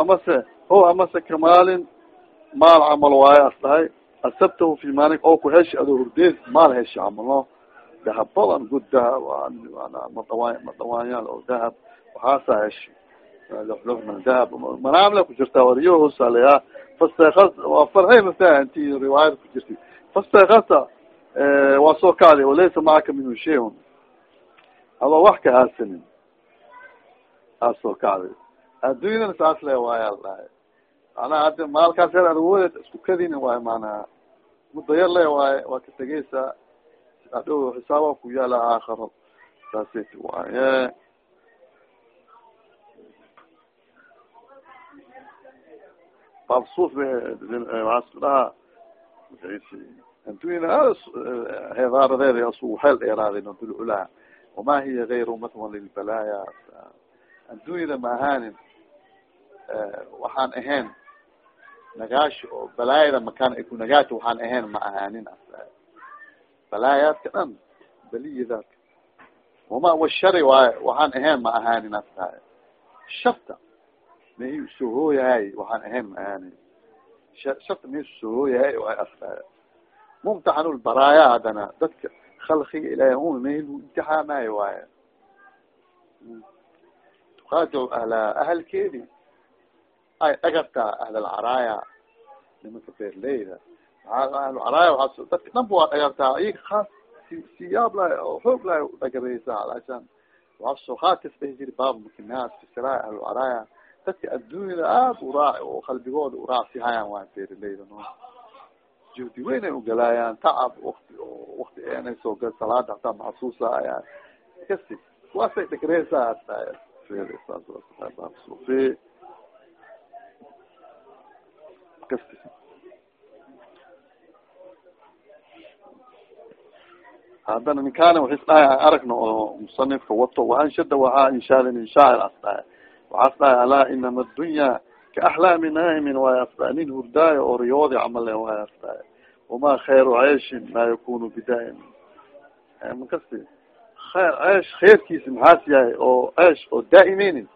amase o amase kamaalin maal camal waaye as dhahay asabtahu fi maalin oo ku heshi adoo hurdeed maal heshi camal no dahab badan good dahab madawa madawaanyaal oo dahab waxaasa heshi lxlxman dahab manaamle ku jirtaa wariyahosaleya fasteka waa farhay mata inti riwaayad ku jirti fastekasa waa soo kacday walaysa macaka minhu shayun adoo wax ka haasanin aa soo kacday addunyadana saas le waaya dhahay manaa hadi maalkaas yar adawoodeed isku kadini waayo manaha muddo yar le waaye waa ka tegeysaa adhow xisaaba ku yaalla aakharo saasat waaye babsuf waaa isku dhahaa addunyada heedaaradeeda asu xeel dheeraaday dulculaa wama hiya gayru matwan lilbalaaya addunyada ma ahaanin waxaan ahayn nagaashi oo balaayada makaan ay ku nagaati waxaan ahayn ma ahaanin balaayaadka dhan baliyadaadka wama washari waayo waxaan ahayn ma ahaanin as tahay sharta mahi u soo hooyahay waxaan ahayn ma ahaanin sharta mahi u soo hooyahay waay as tahay mumtaxanulbaraaya hadana dadka khalqiga ilahay un mahi lu imtixaamayo waayo tuqaadicu ahla ahalkeedi ay dhagartaa ahlalcaraaya nimanka beerleyda dadka dhan ba waa dhagartaa iyaga haas si siyaab lahay oo xoog lahay dhagareysa alashan waasoo khaatis dhahi jiri baab makinaas fisiraay ahlucaraaya dadka adduunyada aad uraac oo qalbigooda uraacsi hayaan waa beerleyda no juhdi weyn ay ugalaayaan tacab wakti wakti eenay soo gal salaada hataa maxsuusa ayaan kasi kuwaasay dhagareysaa fi kasti haddana ninkaana waxis dhahay an aragna oo musanifka wato waanshada waxaa inshaadan inshaacir as dhahay. Waxaas dhahay alaa inama adunya kaaxlaami naahimin waay as dhahay nin hurdaayo oo riyoodi camal waay as dhahay wama khayru ceyshin laa yakunu bidaa'imin makasti khayr ceesh khayrkiisi maxaas yahay oo ceesh oo daa'imeynin.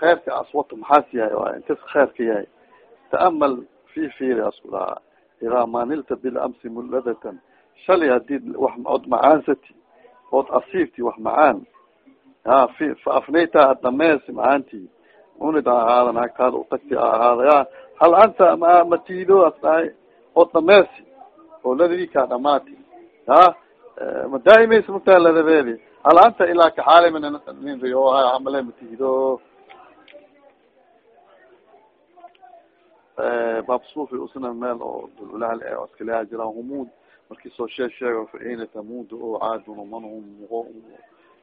Khayrka as wato maxaas yahay waay inkas khayrka yahay. Ta'amal fi firi asku dhahaa idaa manilta bilamsi muladatan shalay haddii wax od macaansati ood asiibti wax macaan ha fa afnayta ad dhameesi macaanti unid ha ahaada naagtaada utagti ha ahaada ya hal anta ma matiido as dhahay ood dhameesi oo ladadii kaa dhamaati ha ma daa'imaysa mataa ladadeedi hal anta ilaa kaxaalimin nin riyo amale matiido baab sufi usna meel oo dululaal e iskaleha jira humud markii soo shee sheego fa ayna tamud oo caadun manhum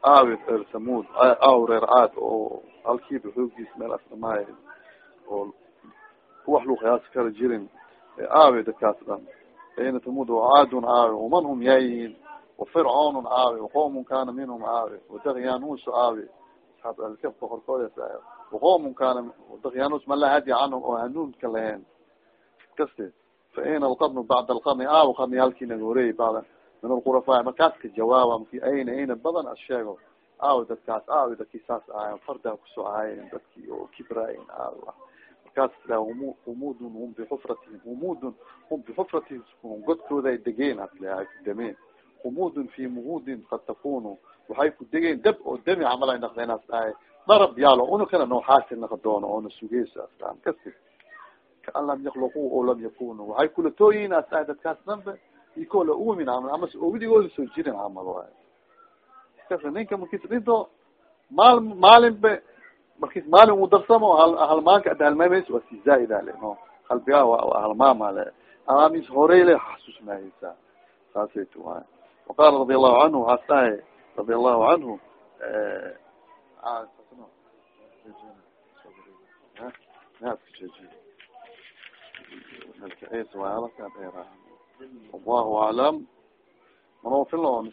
aawi reer tamud aaw reer caad oo halkiiba xoogiis meel asdhamaayo oo wax lu qiyaasi kara jirin aawi dadkaas dhan ayna tamud oo caadun aawi waman hum yaayihiin wafircawnun aawi waqomun kana minhum aawi wadakyanus aawi asxaab alkaf boqorkoodas waqomun kana dakyanus mala hadi canhum oo hanuunka lahayn kaste fa ayna alqarnu bacda alqarni aaw qarni halkii naga horeeyay bacda min alkhurafa markaas ka jawaaba maki ayna ayna badan as sheego aaw dadkaas aaw dadki saas ahayen fardaa ku soo ahayen dadki oo kibraayin aaw markaas ila humudun hum bixufratihim humudun hum bixufratihim godkooda ay degeen asle ay ku dameen humudun fi muhudin kad takunu waxay ku degeen dab oo dami camal ay naqdeen as dhahay darab yaalo una kana nooxaasil naqa doono oona sugeysa aslaan kasi kaan lam yakluqu o lam yakunu. Waxay kula tooyihin as dhahay dadkaas danbe iko la umin camal ama ogidigooda soo jirin camal waay kas ninka markis dhinto maal maalin be markis maalin u darsamo halmaanka ada halmaameys waa si zaaid ale no. Qalbiga halmaama le amamis horey le xasuusmayeysa saasaytu waay waqala radi allahu canhu waxaas radi allahu canhu wallahu aclam manofilo